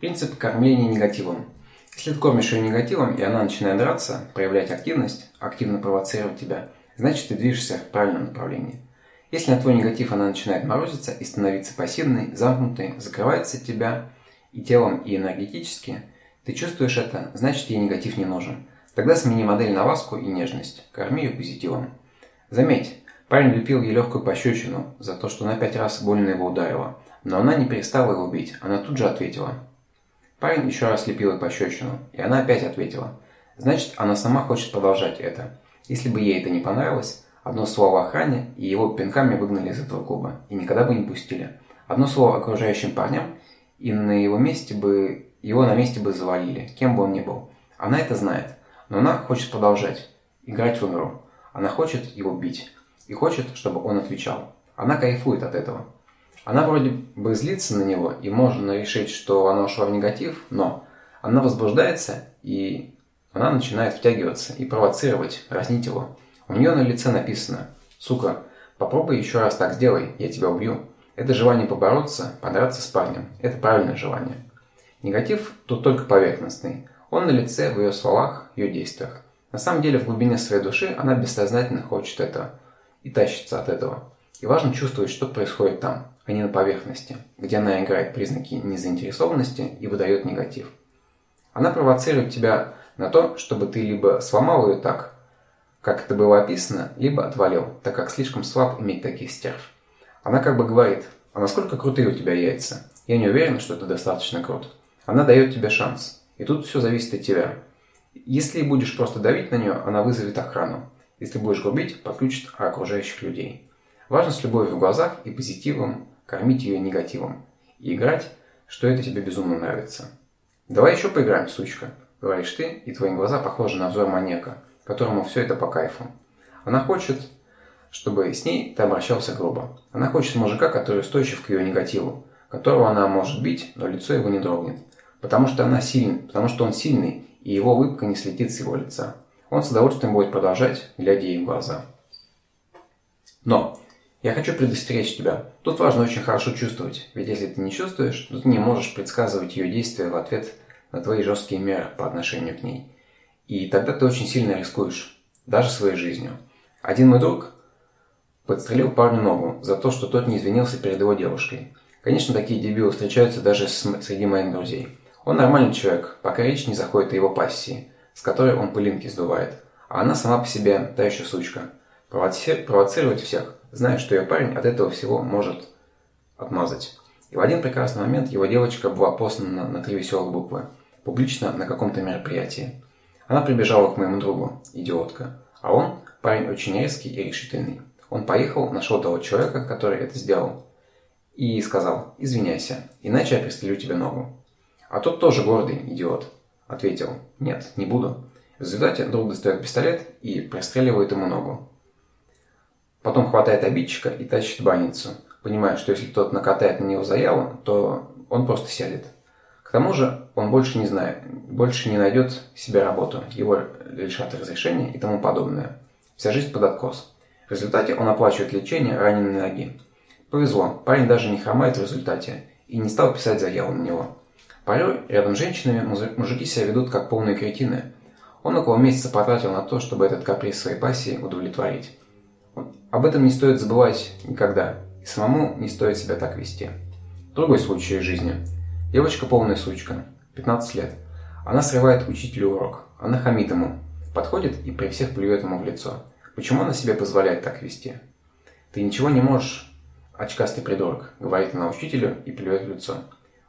Принцип кормления негативом. Если ты кормишь ее негативом, и она начинает драться, проявлять активность, активно провоцировать тебя, значит ты движешься в правильном направлении. Если на твой негатив она начинает морозиться и становиться пассивной, замкнутой, закрывается от тебя и телом, и энергетически, ты чувствуешь это, значит ей негатив не нужен. Тогда смени модель на ласку и нежность, корми ее позитивом. Заметь, парень влепил ей легкую пощечину за то, что она пять раз больно его ударила, но она не перестала его бить, она тут же ответила. Парень еще раз лепил ей пощечину, и она опять ответила. Значит, она сама хочет продолжать это. Если бы ей это не понравилось, одно слово охране, и его пинками выгнали из этого клуба, и никогда бы не пустили. Одно слово окружающим парням, и на его месте бы его на месте бы завалили, кем бы он ни был. Она это знает, но она хочет продолжать, играть в игру. Она хочет его бить. И хочет, чтобы он отвечал. Она кайфует от этого. Она вроде бы злится на него, и можно решить, что она ушла в негатив, но она возбуждается, и она начинает втягиваться и провоцировать, разнить его. У нее на лице написано «Сука, попробуй еще раз так сделай, я тебя убью». Это желание побороться, подраться с парнем. Это правильное желание. Негатив тут только поверхностный. Он на лице, в ее словах, ее действиях. На самом деле в глубине своей души она бессознательно хочет этого и тащится от этого. И важно чувствовать, что происходит там, а не на поверхности, где она играет признаки незаинтересованности и выдает негатив. Она провоцирует тебя на то, чтобы ты либо сломал ее так, как это было описано, либо отвалил, так как слишком слаб иметь таких стерв. Она как бы говорит, а насколько крутые у тебя яйца? Я не уверен, что ты достаточно крут. Она дает тебе шанс. И тут все зависит от тебя. Если будешь просто давить на нее, она вызовет охрану. Если будешь грубить, подключит окружающих людей. Важно с любовью в глазах и позитивом кормить ее негативом. И играть, что это тебе безумно нравится. «Давай еще поиграем, сучка», — говоришь ты, и твои глаза похожи на взор маньяка, которому все это по кайфу. Она хочет, чтобы с ней ты обращался грубо. Она хочет мужика, который устойчив к ее негативу, которого она может бить, но лицо его не дрогнет. Потому что она сильный, потому что он сильный, и его улыбка не слетит с его лица. Он с удовольствием будет продолжать, глядя ей в глаза. Но я хочу предостеречь тебя. Тут важно очень хорошо чувствовать, ведь если ты не чувствуешь, то ты не можешь предсказывать ее действия в ответ на твои жесткие меры по отношению к ней. И тогда ты очень сильно рискуешь, даже своей жизнью. Один мой друг подстрелил парню ногу за то, что тот не извинился перед его девушкой. Конечно, такие дебилы встречаются даже среди моих друзей. Он нормальный человек, пока речь не заходит о его пассии, с которой он пылинки сдувает. А она сама по себе та еще сучка. Провоци... Провоцировать всех, зная, что ее парень от этого всего может отмазать. И в один прекрасный момент его девочка была послана на три веселых буквы. Публично на каком-то мероприятии. Она прибежала к моему другу, идиотка. А он, парень очень резкий и решительный. Он поехал, нашел того человека, который это сделал. И сказал, извиняйся, иначе я пристрелю тебе ногу. А тот тоже гордый идиот. Ответил, нет, не буду. В результате друг достает пистолет и простреливает ему ногу. Потом хватает обидчика и тащит в больницу, понимая, что если тот накатает на него заяву, то он просто сядет. К тому же он больше не знает, больше не найдет себе работу, его лишат разрешения и тому подобное. Вся жизнь под откос. В результате он оплачивает лечение раненой ноги. Повезло, парень даже не хромает в результате и не стал писать заяву на него. Порой рядом с женщинами мужики себя ведут как полные кретины. Он около месяца потратил на то, чтобы этот каприз своей пассии удовлетворить. Об этом не стоит забывать никогда, и самому не стоит себя так вести. Другой случай из жизни. Девочка полная сучка, 15 лет. Она срывает учителю урок. Она хамит ему, подходит и при всех плюет ему в лицо. Почему она себе позволяет так вести? Ты ничего не можешь, очкастый придурок, говорит она учителю и плюет в лицо.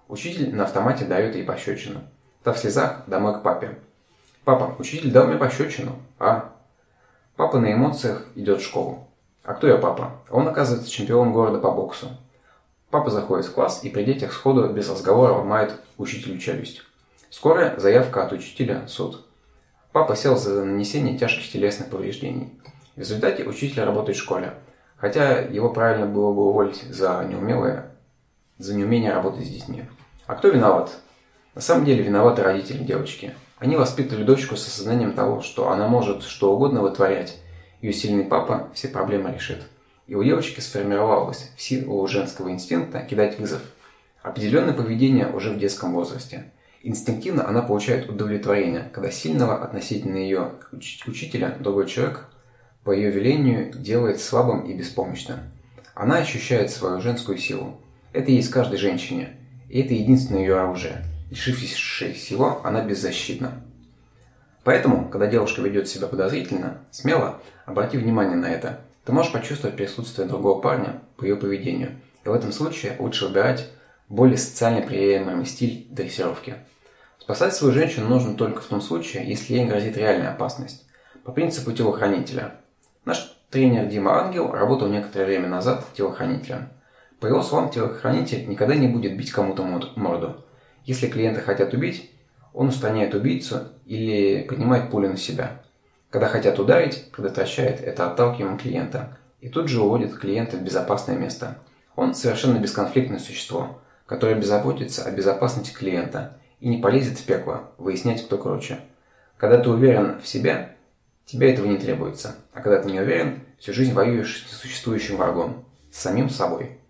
Учитель на автомате дает ей пощечину. Та в слезах домой к папе. «Папа, учитель дал мне пощечину». «А?» Папа на эмоциях идет в школу. «А кто я папа?» Он оказывается чемпион города по боксу. Папа заходит в класс и при детях сходу без разговора ломает учителю челюсть. Скорая заявка от учителя суд. Папа сел за нанесение тяжких телесных повреждений. В результате учитель работает в школе. Хотя его правильно было бы уволить за неумелое, за неумение работать с детьми. А кто виноват? На самом деле виноваты родители девочки. Они воспитывали дочку с осознанием того, что она может что угодно вытворять. Ее сильный папа все проблемы решит. И у девочки сформировалось в силу женского инстинкта кидать вызов. Определенное поведение уже в детском возрасте. Инстинктивно она получает удовлетворение, когда сильного относительно ее учителя другой человек по ее велению делает слабым и беспомощным. Она ощущает свою женскую силу. Это есть каждой женщине, и это единственное ее оружие. Лишившись всего, она беззащитна. Поэтому, когда девушка ведет себя подозрительно, смело, обрати внимание на это. Ты можешь почувствовать присутствие другого парня по ее поведению. И в этом случае лучше выбирать более социально приемлемый стиль дрессировки. Спасать свою женщину нужно только в том случае, если ей грозит реальная опасность. По принципу телохранителя. Наш тренер Дима Ангел работал некоторое время назад телохранителем. По его словам, телохранитель никогда не будет бить кому-то морду. Если клиенты хотят убить, он устраняет убийцу или поднимает пулю на себя. Когда хотят ударить, предотвращает это отталкиванием клиента и тут же уводит клиента в безопасное место. Он совершенно бесконфликтное существо, которое беззаботится о безопасности клиента и не полезет в пекло выяснять, кто круче. Когда ты уверен в себе, тебе этого не требуется, а когда ты не уверен, всю жизнь воюешь с несуществующим врагом, с самим собой.